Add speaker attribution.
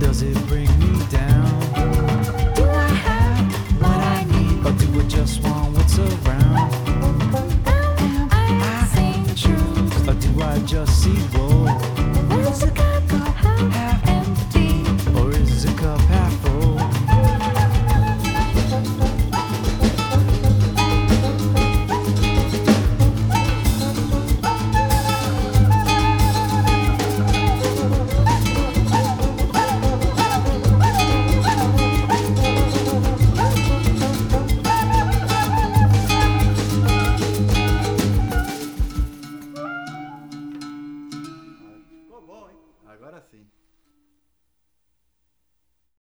Speaker 1: does it bring me down?
Speaker 2: Do I have what I need?
Speaker 1: Or do I just want what's around?
Speaker 2: Am I seeing truth?
Speaker 1: Or do I just see woe? Agora sim.